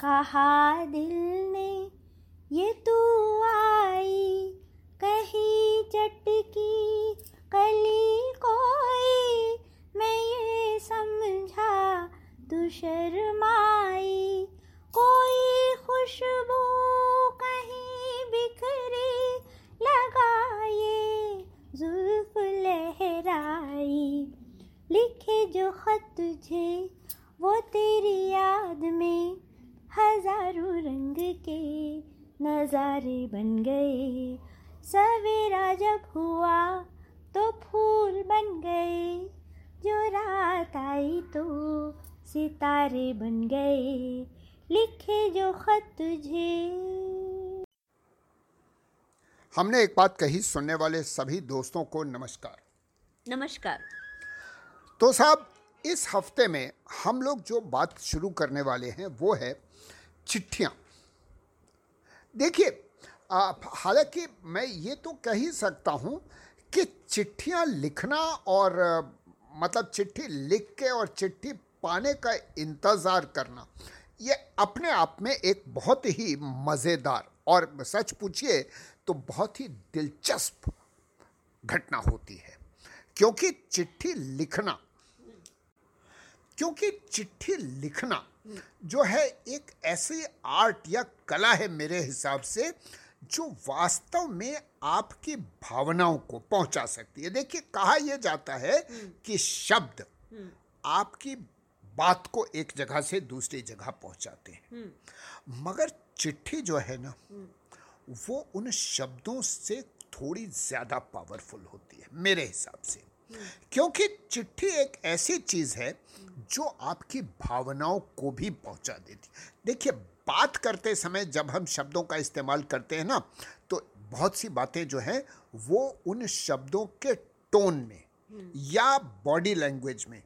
कहा, दिल ने ये तू आई, कहीं चटकी कली कोई। मैं ये समझा, तू शर्माई। कोई खुशबू कहीं बिखरी लगाए जुल्फ लहराई। लिखे जो खत तुझे, वो तेरी याद में हज़ारों रंग के नज़ारे बन गए। सवेरा जब हुआ तो फूल बन गए। जो रात आई तो सितारे बन गए। लिखे जो खत तुझे हमने एक बात कही सुनने वाले सभी दोस्तों को नमस्कार। नमस्कार। तो साहब इस हफ़्ते में हम लोग जो बात शुरू करने वाले हैं वो है चिट्ठियाँ। देखिए हालाँकि मैं ये तो कह ही सकता हूँ कि चिट्ठियाँ लिखना और मतलब चिट्ठी लिख के और चिट्ठी पाने का इंतज़ार करना, ये अपने आप में एक बहुत ही मज़ेदार और सच पूछिए तो बहुत ही दिलचस्प घटना होती है। क्योंकि चिट्ठी लिखना, क्योंकि चिट्ठी लिखना जो है एक ऐसी आर्ट या कला है मेरे हिसाब से जो वास्तव में आपकी भावनाओं को पहुँचा सकती है। देखिए कहा यह जाता है कि शब्द आपकी बात को एक जगह से दूसरी जगह पहुंचाते हैं। मगर चिट्ठी जो है ना वो उन शब्दों से थोड़ी ज़्यादा पावरफुल होती है मेरे हिसाब से। क्योंकि चिट्ठी एक ऐसी चीज़ है जो आपकी भावनाओं को भी पहुँचा देती देखिए बात करते समय जब हम शब्दों का इस्तेमाल करते हैं ना तो बहुत सी बातें जो हैं वो उन शब्दों के टोन में या बॉडी लैंग्वेज में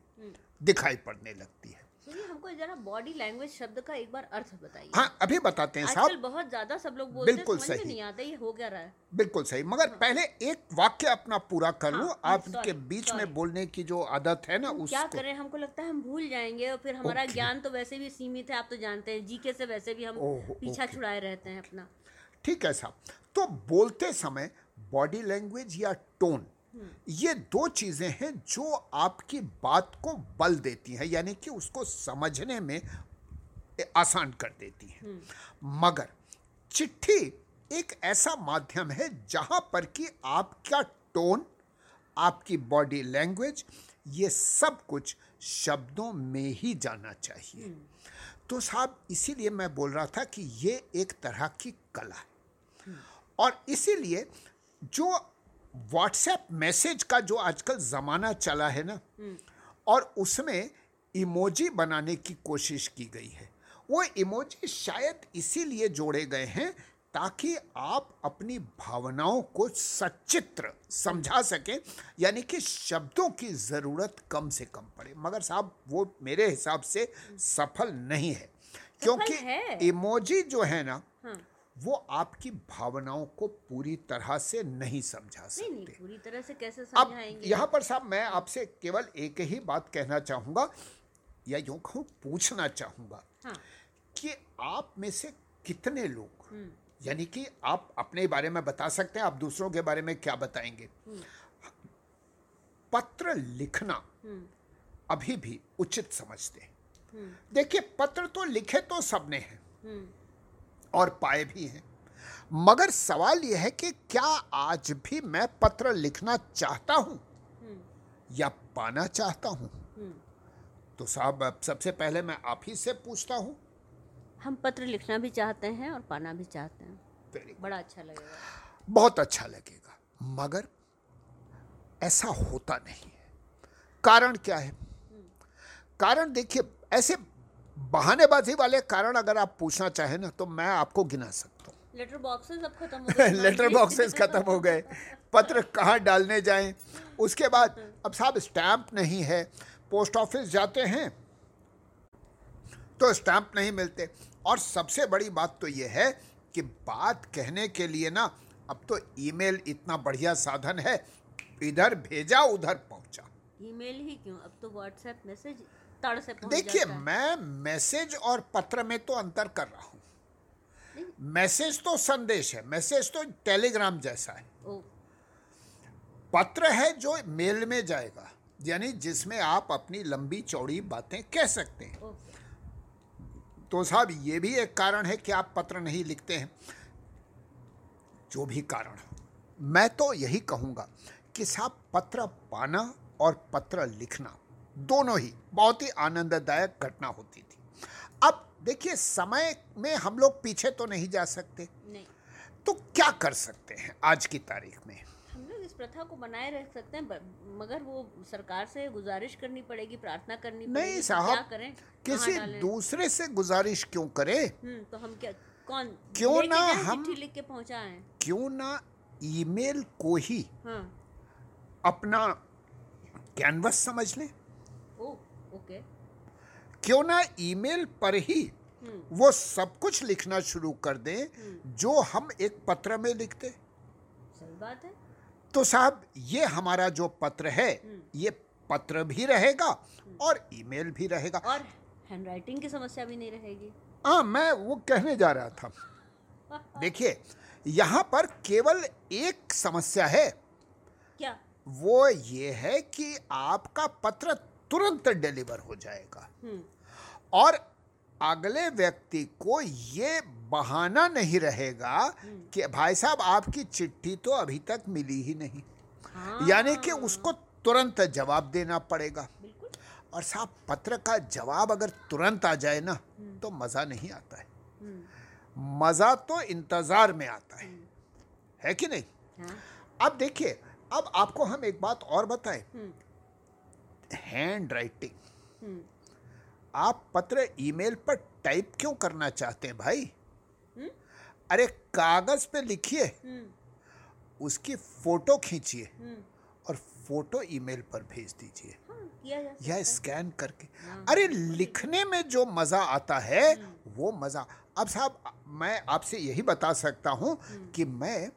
दिखाई पड़ने लगती है। हमको जरा बॉडी लैंग्वेज शब्द का एक बार अर्थ बताइए। हाँ अभी बताते हैं साहब। बहुत ज़्यादा सब लोग बोलते बिल्कुल सही। नहीं आता ये हो क्या रहा है? बिल्कुल सही मगर हाँ। पहले एक वाक्य अपना पूरा कर हाँ, आपके बीच में बोलने की जो आदत है ना उसको क्या करें हमको लगता है हम भूल जाएँगे और फिर हमारा ज्ञान तो वैसे भी सीमित है आप तो जानते हैं जीके से वैसे भी हम पीछा छुड़ाए रहते हैं अपना। ठीक है साहब तो बोलते समय बॉडी लैंग्वेज या टोन ये दो चीज़ें हैं जो आपकी बात को बल देती हैं यानी कि उसको समझने में आसान कर देती हैं। मगर चिट्ठी एक ऐसा माध्यम है जहाँ पर कि आपका टोन आपकी बॉडी लैंग्वेज ये सब कुछ शब्दों में ही जाना चाहिए। तो साहब इसीलिए मैं बोल रहा था कि ये एक तरह की कला है। और इसीलिए जो व्हाट्सएप मैसेज का जो आजकल ज़माना चला है ना और उसमें इमोजी बनाने की कोशिश की गई है। वो इमोजी शायद इसीलिए जोड़े गए हैं ताकि आप अपनी भावनाओं को सचित्र समझा सकें यानी कि शब्दों की ज़रूरत कम से कम पड़े। मगर साहब वो मेरे हिसाब से सफल नहीं है क्योंकि इमोजी जो है ना हाँ। वो आपकी भावनाओं को पूरी तरह से नहीं समझा सकते नहीं, नहीं, पूरी तरह से कैसे समझाएँगे यहाँ पर साहब मैं आपसे केवल एक ही बात कहना चाहूँगा या यूँ कहूँ पूछना चाहूँगा हाँ। कि आप में से कितने लोग हम्म। यानी कि आप अपने बारे में बता सकते हैं आप दूसरों के बारे में क्या बताएँगे हम्म। पत्र लिखना हम्म। अभी भी उचित समझते हैं देखिए पत्र तो लिखे तो सबने हैं और पाए भी हैं। मगर सवाल यह है कि क्या आज भी मैं पत्र लिखना चाहता हूँ? या पाना चाहता हूँ? तो साहब सबसे पहले मैं आप ही से पूछता हूँ। हम पत्र लिखना भी चाहते हैं और पाना भी चाहते हैं। बड़ा अच्छा लगेगा। बहुत अच्छा लगेगा। मगर ऐसा होता नहीं है। कारण क्या है? कारण देखिए ऐसे बहानेबाजी वाले कारण अगर आप पूछना चाहें ना तो मैं आपको गिना सकता हूँ। लेटर बॉक्सेस अब खत्म हो गए। लेटर बॉक्सेस खत्म हो गए। पत्र कहाँ डालने जाएँ? उसके बाद अब साहब स्टैंप नहीं है। पोस्ट ऑफ़िस जाते हैं तो स्टैंप नहीं मिलते। और सबसे बड़ी बात तो ये है कि बात कहने के लिए ना अब तो ईमेल इतना बढ़िया साधन है। इधर भेजा उधर पहुँचा। ईमेल ही क्यों? अब तो व्हाट्सएप मैसेज तड़ से देखिए मैं मैसेज और पत्र में तो अंतर कर रहा हूँ। मैसेज तो संदेश है मैसेज तो टेलीग्राम जैसा है। पत्र है जो मेल में जाएगा यानी जिसमें आप अपनी लंबी चौड़ी बातें कह सकते हैं। तो साहब ये भी एक कारण है कि आप पत्र नहीं लिखते हैं। जो भी कारण। मैं तो यही कहूँगा कि साहब पत्र पाना और पत्र लिखना दोनों ही बहुत ही आनंददायक घटना होती थी। अब देखिए समय में हम लोग पीछे तो नहीं जा सकते। नहीं। तो क्या कर सकते हैं आज की तारीख में? हम लोग इस प्रथा को बनाए रख सकते हैं मगर वो सरकार से गुजारिश करनी पड़ेगी प्रार्थना करनी पड़ेगी नहीं साहब क्या करें किसी दूसरे से गुजारिश क्यों करें? हम्म तो हम क्या कौन क्यों ना हम- लिख के पहुंचाएँ? क्यों ना ईमेल को ही हाँ। अपना कैनवस समझ लें। क्यों ना ईमेल पर ही हम्म वो सब कुछ लिखना शुरू कर दें जो हम एक पत्र में लिखते। सही बात है। तो साहब ये हमारा जो पत्र है ये पत्र भी रहेगा और ईमेल भी रहेगा। और हैंडराइटिंग की समस्या भी नहीं रहेगी। हाँ मैं वो कहने जा रहा था। देखिए यहाँ पर केवल एक समस्या है। क्या? वो ये है कि आपका पत्र तुरंत डिलीवर हो जाएगा। हम्म। और अगले व्यक्ति को ये बहाना नहीं रहेगा कि भाई साहब आपकी चिट्ठी तो अभी तक मिली ही नहीं। हाँ। यानी कि उसको तुरंत जवाब देना पड़ेगा। और साहब पत्र का जवाब अगर तुरंत आ जाए ना तो मज़ा नहीं आता है। हम्म। मज़ा तो इंतज़ार में आता है। है कि नहीं? हाँ। अब देखिए अब आपको हम एक बात और बताएँ। हम्म। Handwriting hmm. आप पत्र ईमेल पर टाइप क्यों करना चाहते हैं भाई? हम्म? अरे कागज़ पे लिखिए। हम्म। उसकी फ़ोटो खींचिए और फ़ोटो ईमेल पर भेज दीजिए। हाँ या स्कैन करके। हाँ। अरे लिखने में जो मज़ा आता है वो मज़ा। अब साहब मैं आपसे यही बता सकता हूँ कि मैं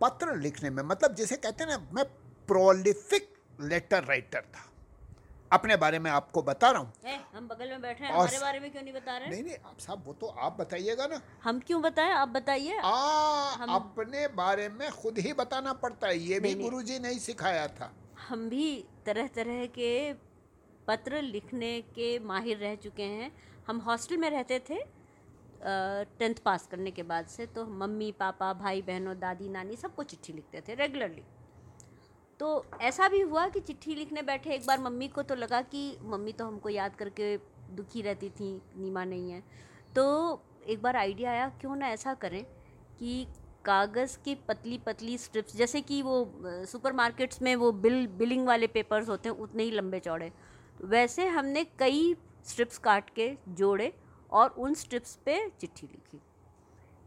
पत्र लिखने में मतलब जैसे कहते हैं ना मैं प्रोलिफिक लेटर राइटर था। अपने बारे में आपको बता रहा हूँ। हम बगल में बैठे हैं हमारे बारे में क्यों नहीं बता रहे? नहीं नहीं आप साहब वो तो आप बताइएगा ना। हम क्यों बताएँ? आप बताइए। हम- अपने बारे में खुद ही बताना पड़ता है ये भी नहीं। गुरुजी ने सिखाया था। हम भी तरह तरह के पत्र लिखने के माहिर रह चुके हैं। हम हॉस्टल में रहते थे टेंथ पास करने के बाद से तो मम्मी पापा भाई बहनों दादी नानी सबको चिट्ठी लिखते थे रेगुलरली। तो ऐसा भी हुआ कि चिट्ठी लिखने बैठे एक बार मम्मी को तो लगा कि मम्मी तो हमको याद करके दुखी रहती थी, नीमा नहीं है। तो एक बार आइडिया आया, क्यों ना ऐसा करें कि कागज़ की पतली पतली स्ट्रिप्स, जैसे कि वो सुपर मार्केट्स में वो बिल, बिलिंग वाले पेपर्स होते हैं, उतने ही लंबे चौड़े। वैसे हमने कई स्ट्रिप्स काट के जोड़े और उन स्ट्रिप्स पे चिट्ठी लिखी।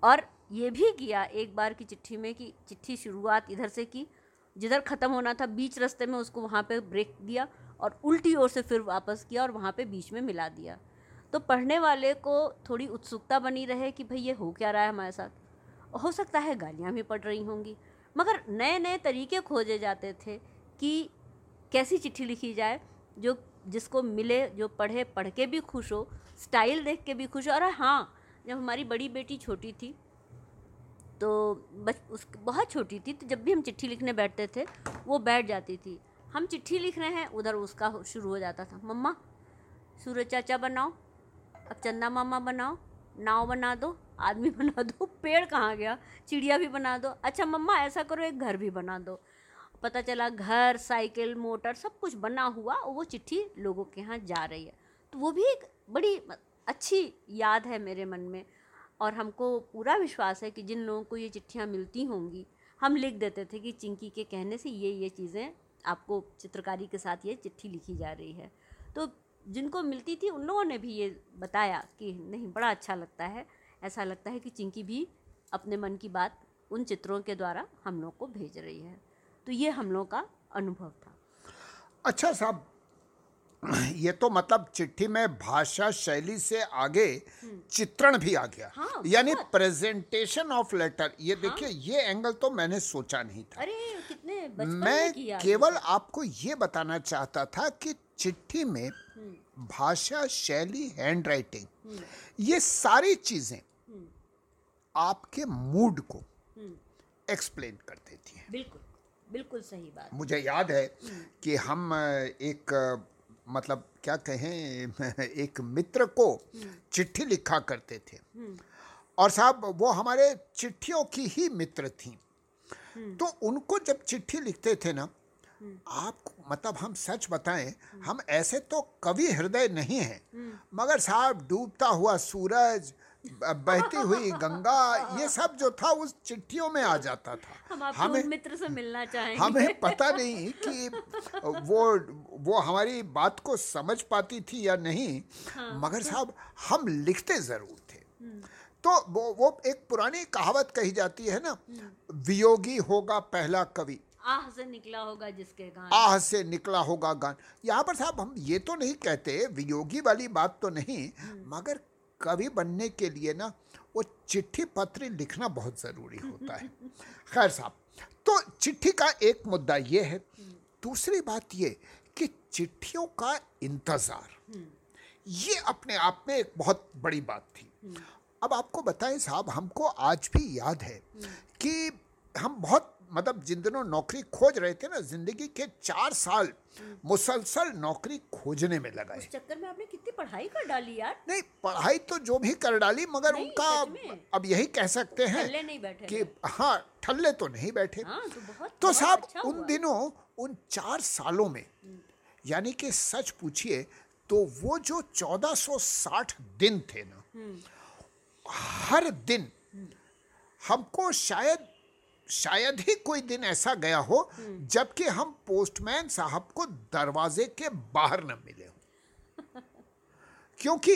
और ये भी किया एक बार की चिट्ठी में कि चिट्ठी शुरुआत इधर से की जिधर ख़त्म होना था, बीच रास्ते में उसको वहाँ पे ब्रेक दिया और उल्टी ओर से फिर वापस किया और वहाँ पे बीच में मिला दिया। तो पढ़ने वाले को थोड़ी उत्सुकता बनी रहे कि भाई ये हो क्या रहा है हमारे साथ। हो सकता है गालियाँ भी पड़ रही होंगी, मगर नए नए तरीके खोजे जाते थे कि कैसी चिट्ठी लिखी जाए, जो जिसको मिले, जो पढ़े, पढ़ के भी खुश हो, स्टाइल देख के भी खुश हो। और हाँ जब हमारी बड़ी बेटी छोटी थी तो बच, उस, बहुत छोटी थी तो जब भी हम चिट्ठी लिखने बैठते थे, वो बैठ जाती थी। हम चिट्ठी लिख रहे हैं, उधर उसका शुरू हो जाता था। मम्मा, सूरज चाचा बनाओ, अब चंदा मामा बनाओ, नाव बना दो, आदमी बना दो, पेड़ कहाँ गया, चिड़िया भी बना दो। अच्छा मम्मा, ऐसा करो, एक घर भी बना दो। पता चला घर, साइकिल, मोटर, सब कुछ बना हुआ वो चिट्ठी लोगों के यहाँ जा रही है। तो वो भी एक बड़ी अच्छी याद है मेरे मन में। और हमको पूरा विश्वास है कि जिन लोगों को ये चिट्ठियाँ मिलती होंगी, हम लिख देते थे कि चिंकी के कहने से ये ये चीज़ें आपको चित्रकारी के साथ ये चिट्ठी लिखी जा रही है। तो जिनको मिलती थी, उन लोगों ने भी ये बताया कि नहीं, बड़ा अच्छा लगता है। ऐसा लगता है कि चिंकी भी अपने मन की बात उन चित्रों के द्वारा हम लोग को भेज रही है। तो ये हम लोग का अनुभव था। अच्छा साहब ये तो मतलब चिट्ठी में भाषा शैली से आगे चित्रण भी आ गया। हाँ, यानी प्रेजेंटेशन ऑफ़ लेटर ये हाँ? देखिए ये एंगल तो मैंने सोचा नहीं था। अरे कितने मैं किया केवल आपको ये बताना चाहता था कि चिट्ठी में हम्म। भाषा शैली हैंडराइटिंग ये सारी चीज़ें हम्म। आपके मूड को एक्सप्लेन कर देती हैं। बिल्कुल बिल्कुल सही बात। मुझे याद है कि हम एक मतलब क्या कहें, एक मित्र को चिट्ठी लिखा करते थे। और साहब, वो हमारे चिट्ठियों की ही मित्र थी। तो उनको जब चिट्ठी लिखते थे ना आप मतलब हम सच बताएँ, हम ऐसे तो कवि हृदय नहीं हैं, मगर साहब, डूबता हुआ सूरज बहती हुई गंगा ये सब जो था उस चिट्ठियों में आ जाता था। हम उन मित्र से मिलना चाहेंगे। हमें पता नहीं कि वो वो हमारी बात को समझ पाती थी या नहीं हाँ, मगर साहब हम लिखते ज़रूर थे। तो वो वो एक पुरानी कहावत कही जाती है ना वियोगी होगा पहला कवि। आह से निकला होगा जिसके गान। आह से निकला होगा गान। यहाँ पर साहब हम ये तो नहीं कहते वियोगी वाली बात तो नहीं मगर कवि बनने के लिए ना, वो चिट्ठी पत्र लिखना बहुत ज़रूरी होता है। खैर साहब तो चिट्ठी का एक मुद्दा ये है। दूसरी बात ये कि चिट्ठियों का इंतज़ार, ये अपने आप में एक बहुत बड़ी बात थी। अब आपको बताएँ साहब, हमको आज भी याद है कि हम बहुत मतलब जिन दिनों नौकरी खोज रहे थे ना ज़िंदगी के चार साल मुसलसल नौकरी खोजने में लगाए। उस चक्कर में आपने कितनी पढ़ाई कर डाली यार? नहीं पढ़ाई तो जो भी कर डाली मगर उनका अब यही कह सकते हैं कि हाँ ठल्ले तो नहीं बैठे। हाँ तो तो साहब अच्छा उन दिनों उन चार सालों में यानी कि सच पूछिए तो वो जो 1460 दिन थे ना हर दिन हमको शायद शायद ही कोई दिन ऐसा गया हो जबकि हम पोस्टमैन साहब को दरवाजे के बाहर न मिले हों। क्योंकि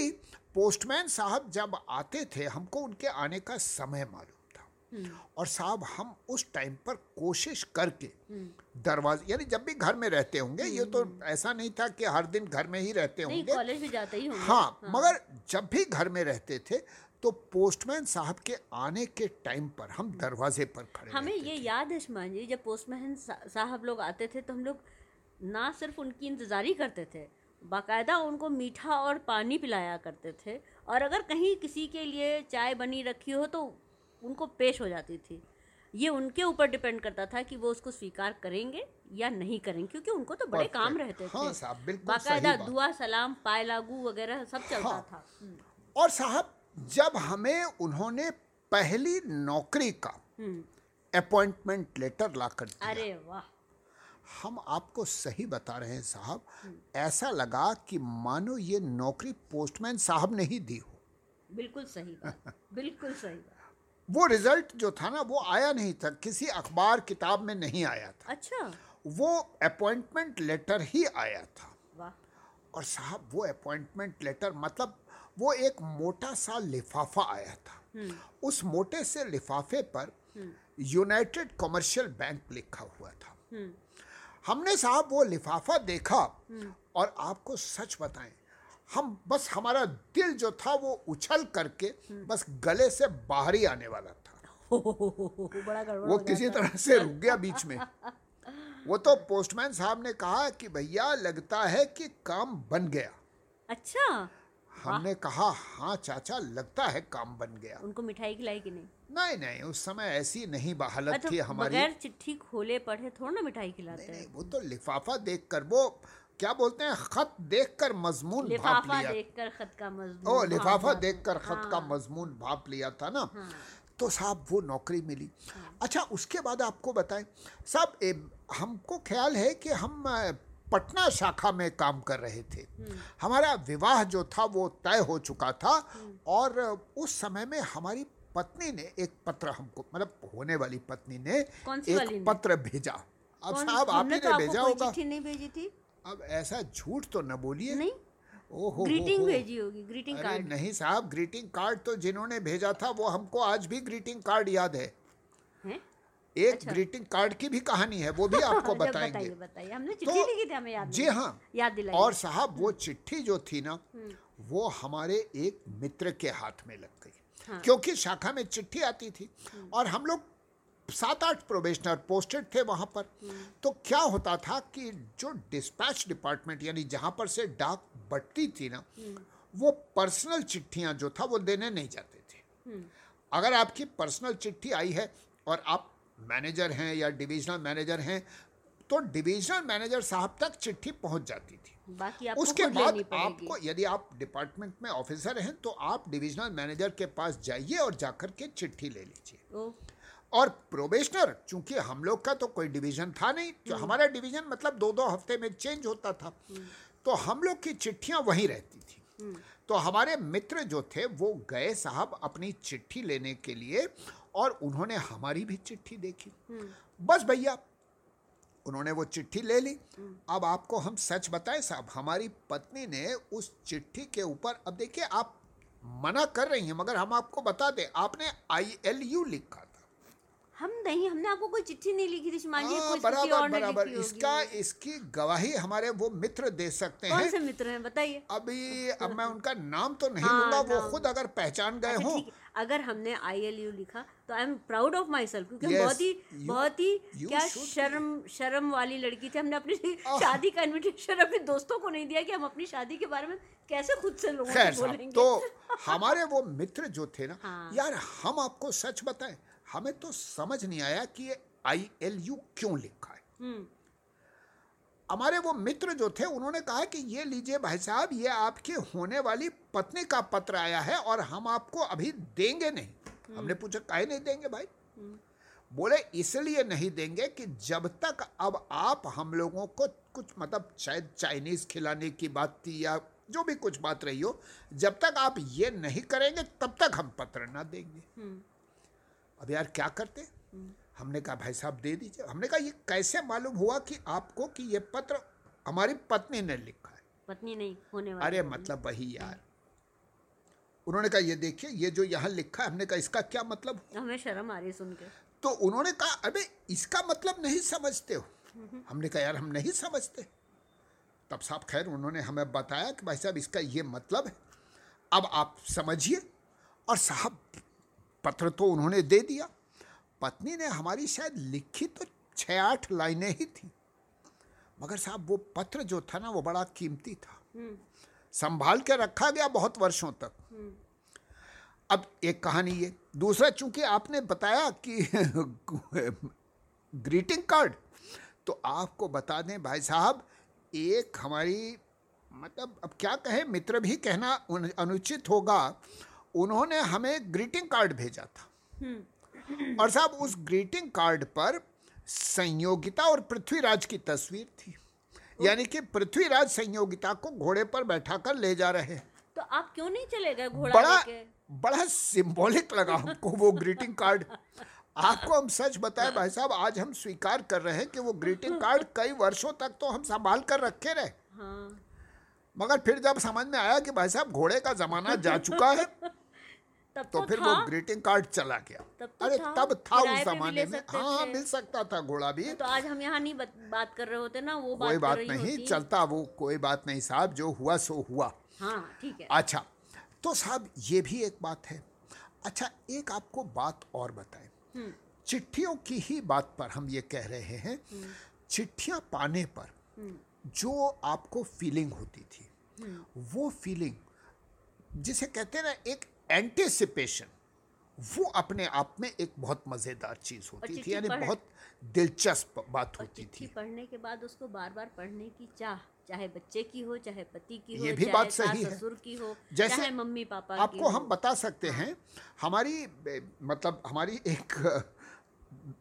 पोस्टमैन साहब जब आते थे हमको उनके आने का समय मालूम था। और साहब हम उस टाइम पर कोशिश करके दरवाजे यानी जब भी घर में रहते होंगे ये तो ऐसा नहीं था कि हर दिन घर में ही रहते होंगे। कॉलेज भी जाते ही होंगे। हाँ। मगर जब भी घर में रहते थे तो पोस्टमैन साहब के आने के टाइम पर हम दरवाजे पर खड़े हमें ये याद है शुमान जी जब पोस्टमैन साहब लोग आते थे तो हम लोग ना सिर्फ़ उनकी इंतज़ारी करते थे बाकायदा उनको मीठा और पानी पिलाया करते थे और अगर कहीं किसी के लिए चाय बनी रखी हो तो उनको पेश हो जाती थी। ये उनके ऊपर डिपेंड करता था कि वो उसको स्वीकार करेंगे या नहीं करेंगे क्योंकि उनको तो बड़े काम रहते थे। हाँ बिल्कुल बाकायदा दुआ सलाम पाए लागू वगैरह सब चलता हाँ। था। हम्म, और साहब जब हमें उन्होंने पहली नौकरी का अपॉइंटमेंट लेटर ला कर दिया। अरे वाह। हम आपको सही बता रहे हैं साहब ऐसा लगा कि मानो ये नौकरी पोस्टमैन साहब ने ही दी हो। बिल्कुल सही बात बिल्कुल सही बात। वो रिज़ल्ट जो था ना वो आया नहीं था किसी अखबार किताब में नहीं आया था। अच्छा। वो अपॉइंटमेंट लेटर ही आया था। और साहब वो अपॉइंटमेंट लेटर मतलब वो एक मोटा सा लिफाफा आया था। उस मोटे से लिफाफे पर यूनाइटेड कमर्शियल बैंक लिखा हुआ था। हमने साहब वो लिफाफा देखा और आपको सच बताएँ हम बस हमारा दिल जो था वो उछल करके बस गले से बाहर ही आने वाला था। वो हो किसी। तरह से रुक गया बीच में। वो तो पोस्टमैन साहब ने कहा कि भैया लगता है कि काम बन गया। अच्छा। हमने कहा हाँ चाचा लगता है काम बन गया। उनको मिठाई खिलाई कि नहीं? नहीं नहीं उस समय ऐसी नहीं हालत अच्छा थी हमारी। बगैर चिट्ठी खोले पढ़े थोड़ा ना मिठाई खिलाते नहीं, हैं। वो तो लिफाफा देखकर वो क्या बोलते हैं खत देखकर मजमून भाप लिफाफा लिया। देखकर खत का मजमून ओ हाँ, लिफाफा हाँ, देखकर खत का हाँ, मजमून भाप लिया था ना? हाँ। तो साहब वो नौकरी मिली। अच्छा उसके बाद आपको बताएँ साहब हमको ख्याल है कि हम पटना शाखा में काम कर रहे थे। हमारा विवाह जो था वो तय हो चुका था और उस समय में हमारी पत्नी ने एक पत्र हमको मतलब होने वाली पत्नी ने सी वाली एक ने? पत्र भेजा। अब साहब आप ही तो भेजा होगा। नहीं भेजी थी। अब ऐसा झूठ तो न बोलिए। नहीं। ओहो ग्रीटिंग। भेजी होगी ग्रीटिंग कार्ड। नहीं साहब ग्रीटिंग कार्ड तो जिन्होंने भेजा था वो हमको आज भी ग्रीटिंग कार्ड याद है। है? एक अच्छा। ग्रीटिंग कार्ड की भी कहानी है वो भी आपको बताएँगे। बताइए बताइए। हमने तो लिखी थी हमें याद जी हाँ। याद और साहब वो चिट्ठी जो थी ना वो हमारे एक मित्र के हाथ में लग गई। हाँ। क्योंकि शाखा में चिट्ठी आती थी और हम लोग सात आठ प्रोबेशनर पोस्टेड थे वहाँ पर। तो क्या होता था कि जो डिस्पैच डिपार्टमेंट यानी जहाँ पर से डाक बटती थी ना वो पर्सनल चिट्ठियाँ जो था वो देने नहीं जाते थे। अगर आपकी पर्सनल चिट्ठी आई है और आप मैनेजर हैं या डिविजनल मैनेजर हैं तो डिविजनल मैनेजर साहब तक चिट्ठी पहुँच जाती थी। बाकी आपको उसके बाद आपको यदि आप डिपार्टमेंट में ऑफिसर हैं तो आप डिविजनल मैनेजर के पास जाइए और जाकर के चिट्ठी ले लीजिए। और प्रोबेशनर चूँकि हम लोग का तो कोई डिवीज़न था नहीं जो हमारा डिवीज़न मतलब दो दो हफ़्ते में चेंज होता था। तो हम लोग की चिट्ठियाँ वहीं रहती थी। तो हमारे मित्र जो थे वो गए साहब अपनी चिट्ठी लेने के लिए और उन्होंने हमारी भी चिट्ठी देखी। बस भैया उन्होंने वो चिट्ठी ले ली। अब आपको हम सच बताएँ साहब हमारी पत्नी ने उस चिट्ठी के ऊपर अब देखिए आप मना कर रही हैं मगर हम आपको बता दें आपने आई एल यू लिखा हम नहीं हमने आपको कोई चिट्ठी नहीं लिखी थी मान लीजिए हाँ, कोई बराबर और बराबर। इसका इसकी गवाही हमारे वो मित्र दे सकते हैं। कौन से मित्र हैं बताइए। अभी अब मैं उनका नाम तो नहीं हाँ, लूँगा वो खुद अगर पहचान गए अच्छा हों। अगर हमने आई एल यू लिखा तो I am proud of myself क्योंकि Yes, बहुत ही you- बहुत ही क्या. शर्म शर्म वाली लड़की थी। हमने अपनी। शादी का इनविटेशन अपने दोस्तों को नहीं दिया कि हम अपनी शादी के बारे में कैसे खुद से लोगों को बोलेंगे। तो हमारे वो मित्र जो थे ना हाँ। यार हम आपको सच बताएँ हमें तो समझ नहीं आया कि ये आई एल यू क्यों लिखा है। हम्म। हमारे वो मित्र जो थे उन्होंने कहा कि ये लीजिए भाई साहब ये आपकी होने वाली पत्नी का पत्र आया है और हम आपको अभी देंगे नहीं। हमने पूछा काहे नहीं देंगे भाई? बोले इसलिए नहीं देंगे कि जब तक अब आप हम लोगों को कुछ मतलब शायद चाइनीज़ खिलाने की बात थी या जो भी कुछ बात रही हो जब तक आप ये नहीं करेंगे तब तक हम पत्र ना देंगे। हम्म। अब यार क्या करते हमने कहा भाई साहब दे दीजिए। हमने कहा ये कैसे मालूम हुआ कि आपको कि ये पत्र हमारी पत्नी ने लिखा है? पत्नी नहीं होने वाली अरे मतलब वही यार। उन्होंने कहा ये देखिए ये जो यहाँ लिखा है हमने कहा इसका क्या मतलब हमें शर्म आ रही सुन के। तो उन्होंने कहा अबे इसका मतलब नहीं समझते हो? हमने कहा यार हम नहीं समझते। तब साहब खैर उन्होंने हमें बताया कि भाई साहब इसका ये मतलब है। अब आप समझिए। और साहब पत्र तो उन्होंने दे दिया। पत्नी ने हमारी शायद लिखी तो छः आठ लाइनें ही थी। मगर साहब वो पत्र जो था ना वो बड़ा कीमती था। संभाल के रखा गया बहुत वर्षों तक। अब एक कहानी ये। दूसरा चूँकि आपने बताया कि ग्रीटिंग कार्ड तो आपको बता दें भाई साहब एक हमारी मतलब अब क्या कहें मित्र भी कहना अनुचित होगा। उन्होंने हमें ग्रीटिंग कार्ड भेजा था। और साहब उस ग्रीटिंग कार्ड पर संयोगिता और पृथ्वीराज की तस्वीर थी। यानी कि पृथ्वीराज संयोगिता को घोड़े पर बैठाकर ले जा रहे हैं। तो आप क्यों नहीं चले गए घोड़ा बड़ा लेके? बड़ा सिंबॉलिक लगा हमको वो ग्रीटिंग कार्ड आपको हम सच बताएँ भाई साहब आज हम स्वीकार कर रहे हैं कि वो ग्रीटिंग कार्ड कई वर्षों तक तो हम संभाल कर रखे रहे। हाँ। मगर फिर जब समझ में आया कि भाई साहब घोड़े का जमाना जा चुका है तब तो तो फिर वो ग्रीटिंग कार्ड चला गया। तब तो अरे था, तब था उस जमाने में। हाँ मिल सकता था घोड़ा भी। तो आज हम यहाँ नहीं बत, बात कर रहे होते ना वो बात कोई बात नहीं चलता वो कोई बात नहीं साहब जो हुआ सो हुआ। हाँ ठीक है। अच्छा तो साहब ये भी एक बात है। अच्छा एक आपको बात और बताएँ। चिट्ठियों की ही बात पर हम ये कह रहे हैं। चिट्ठियाँ पाने पर जो आपको फीलिंग होती थी वो फीलिंग जिसे कहते हैं ना एक एंटिसिपेशन वो अपने आप में एक बहुत मज़ेदार चीज़ होती थी यानी बहुत दिलचस्प बात होती थी पढ़ने के बाद उसको बार बार पढ़ने की चाह चाहे बच्चे की हो चाहे पति की हो ये भी बात सही है। ससुर की हो जैसे मम्मी पापा की आपको हो। हम बता सकते हैं हमारी मतलब हमारी एक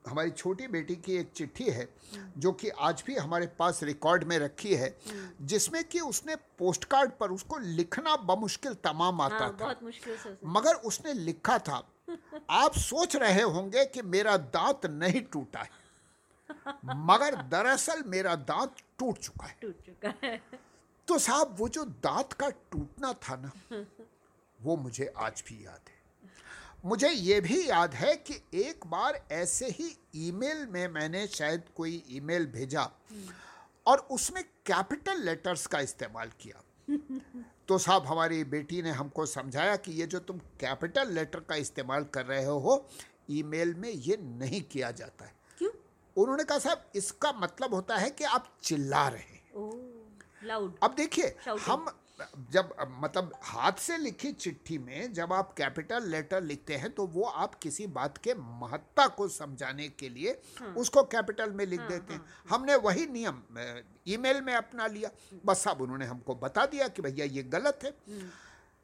हमारी छोटी बेटी की एक चिट्ठी है जो कि आज भी हमारे पास रिकॉर्ड में रखी है जिसमें कि उसने पोस्ट कार्ड पर उसको लिखना बमुश्किल तमाम आता हाँ था। बहुत मगर उसने लिखा था आप सोच रहे होंगे कि मेरा दांत नहीं टूटा है मगर दरअसल मेरा दांत टूट चुका है। टूट चुका है। तो साहब वो जो दांत का टूटना था ना वो मुझे आज भी याद है। मुझे ये भी याद है कि एक बार ऐसे ही ईमेल में मैंने शायद कोई ईमेल भेजा और उसमें कैपिटल लेटर्स का इस्तेमाल किया। तो साहब हमारी बेटी ने हमको समझाया कि ये जो तुम कैपिटल लेटर का इस्तेमाल कर रहे हो ईमेल में ये नहीं किया जाता है। क्यों? उन्होंने कहा साहब इसका मतलब होता है कि आप चिल्ला रहे हैं। लाउड अब देखिए हम जब मतलब हाथ से लिखी चिट्ठी में जब आप कैपिटल लेटर लिखते हैं तो वो आप किसी बात के महत्ता को समझाने के लिए हाँ। उसको कैपिटल में लिख देते हैं। हमने वही नियम ईमेल में अपना लिया। बस अब उन्होंने हमको बता दिया कि भैया ये गलत है। हम्म।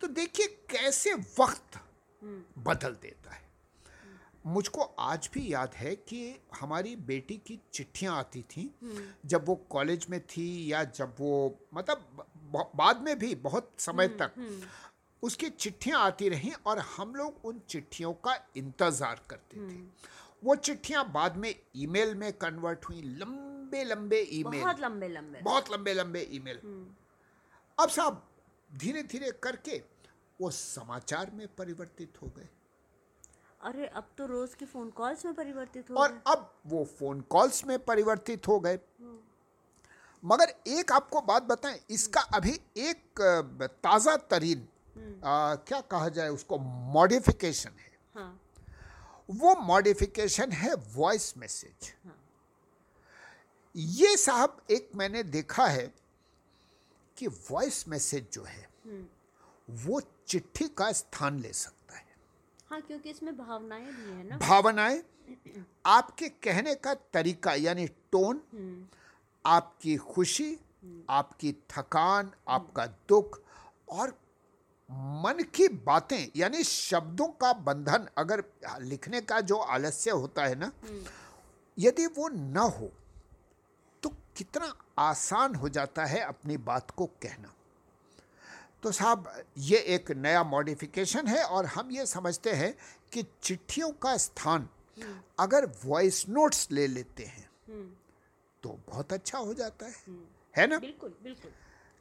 तो देखिए कैसे वक्त बदल देता है। मुझको आज भी याद है कि हमारी बेटी की चिट्ठियाँ आती थी। जब वो कॉलेज में थी या जब वो मतलब बाद में भी बहुत समय तक उसकी चिट्ठियाँ आती रहीं और हम लोग उन चिट्ठियों का इंतज़ार करते थे। वो चिट्ठियाँ बाद में ईमेल में कन्वर्ट हुई लंबे लंबे ईमेल। बहुत लंबे लंबे। बहुत लंबे लंबे ईमेल। अब साहब धीरे धीरे करके वो समाचार में परिवर्तित हो गए। अरे अब तो रोज के फ़ोन कॉल्स में परिवर्तित हो और अब वो फ़ोन कॉल्स में परिवर्तित हो गए। मगर एक आपको बात बताएँ इसका अभी एक ताज़ा तरीन अ, क्या कहा जाए उसको मॉडिफिकेशन है। हाँ। वो मॉडिफिकेशन है वॉइस मैसेज हाँ। ये साहब एक मैंने देखा है कि वॉइस मैसेज जो है वो चिट्ठी का स्थान ले सकता है। हाँ क्योंकि इसमें भावनाएँ भी है ना। भावनाएँ आपके कहने का तरीका यानी टोन आपकी खुशी, आपकी थकान, आपका दुख और मन की बातें, यानी शब्दों का बंधन अगर लिखने का जो आलस्य होता है ना, यदि वो न हो तो कितना आसान हो जाता है अपनी बात को कहना। तो साहब, ये एक नया मॉडिफिकेशन है और हम ये समझते हैं कि चिट्ठियों का स्थान अगर वॉइस नोट्स ले लेते हैं तो बहुत अच्छा हो जाता है। है ना? बिल्कुल बिल्कुल।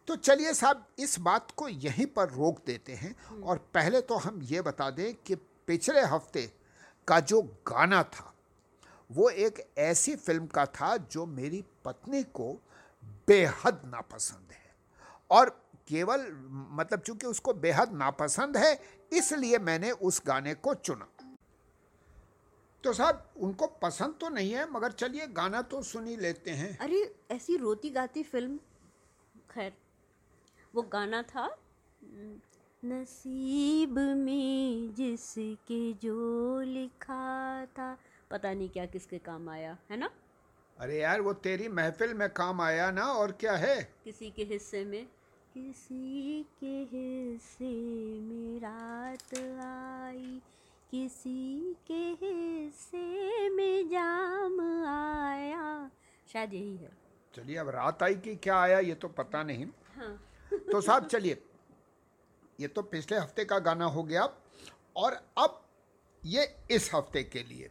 तो चलिए साहब इस बात को यहीं पर रोक देते हैं और पहले तो हम ये बता दें कि पिछले हफ़्ते का जो गाना था वो एक ऐसी फ़िल्म का था जो मेरी पत्नी को बेहद नापसंद है। और केवल मतलब चूँकि उसको बेहद नापसंद है इसलिए मैंने उस गाने को चुना। तो साहब उनको पसंद तो नहीं है मगर चलिए गाना तो सुन ही लेते हैं। अरे ऐसी रोती गाती फ़िल्म? खैर वो गाना था नसीब में जिसके जो लिखा था पता नहीं क्या किसके काम आया है ना? अरे यार वो तेरी महफिल में काम आया ना और क्या है? किसी के हिस्से में। किसी के हिस्से में रात आई किसी के हिस्से में जाम आया। शायद यही है। चलिए अब रात आई कि क्या आया ये तो पता नहीं। हाँ। तो साहब चलिए। ये तो पिछले हफ़्ते का गाना हो गया। और अब ये इस हफ़्ते के लिए।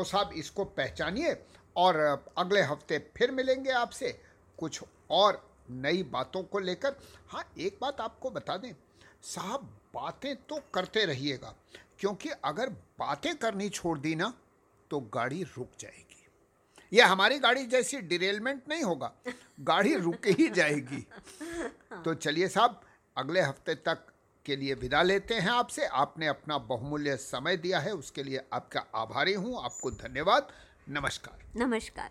तो साहब इसको पहचानिए और अगले हफ़्ते फिर मिलेंगे आपसे कुछ और नई बातों को लेकर। हाँ एक बात आपको बता दें साहब बातें तो करते रहिएगा क्योंकि अगर बातें करनी छोड़ दी ना तो गाड़ी रुक जाएगी। ये हमारी गाड़ी जैसी डिरेलमेंट नहीं होगा गाड़ी रुक ही जाएगी। तो चलिए साहब अगले हफ़्ते तक के लिए विदा लेते हैं आपसे। आपने अपना बहुमूल्य समय दिया है, उसके लिए आपका आभारी हूँ। आपको धन्यवाद। नमस्कार। नमस्कार।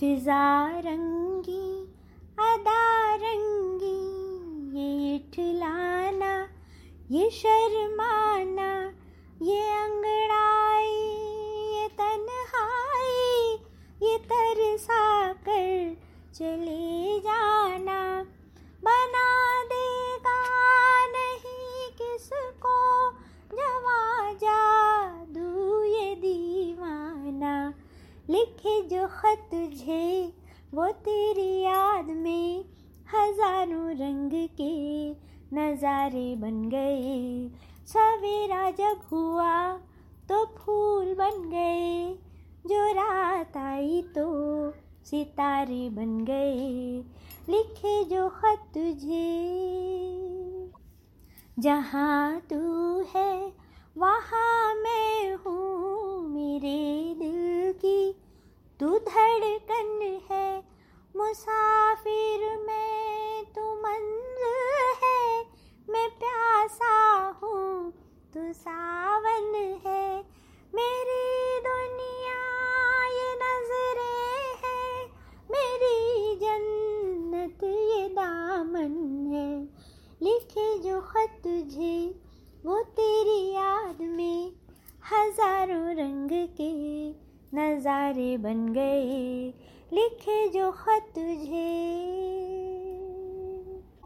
फिजा रंगी, अदा रंगी, ये इठलाना, ये शर्माना, ये अंगड़ाई, ये तन्हाई, ये तरसा कर चले जाना। बना देगा जादू ये दीवाना। लिखे जो खत तुझे वो तेरी याद में हज़ारों रंग के नज़ारे बन गए। सवेरा जब हुआ तो फूल बन गए, जो रात आई तो सितारे बन गए। लिखे जो खत तुझे जहाँ तू है वहाँ मैं हूँ मेरे दिल की। तू धड़कन है, मुसाफिर मैं, तू मंजिल है। मैं प्यासा हूँ, तू सावन है। मेरी दुनिया ये नज़रें है, मेरी जन्नत ये दामन है। लिखे जो खत तुझे वो तेरी याद में हज़ारों रंग के नज़ारे बन गए लिखे जो खत तुझे।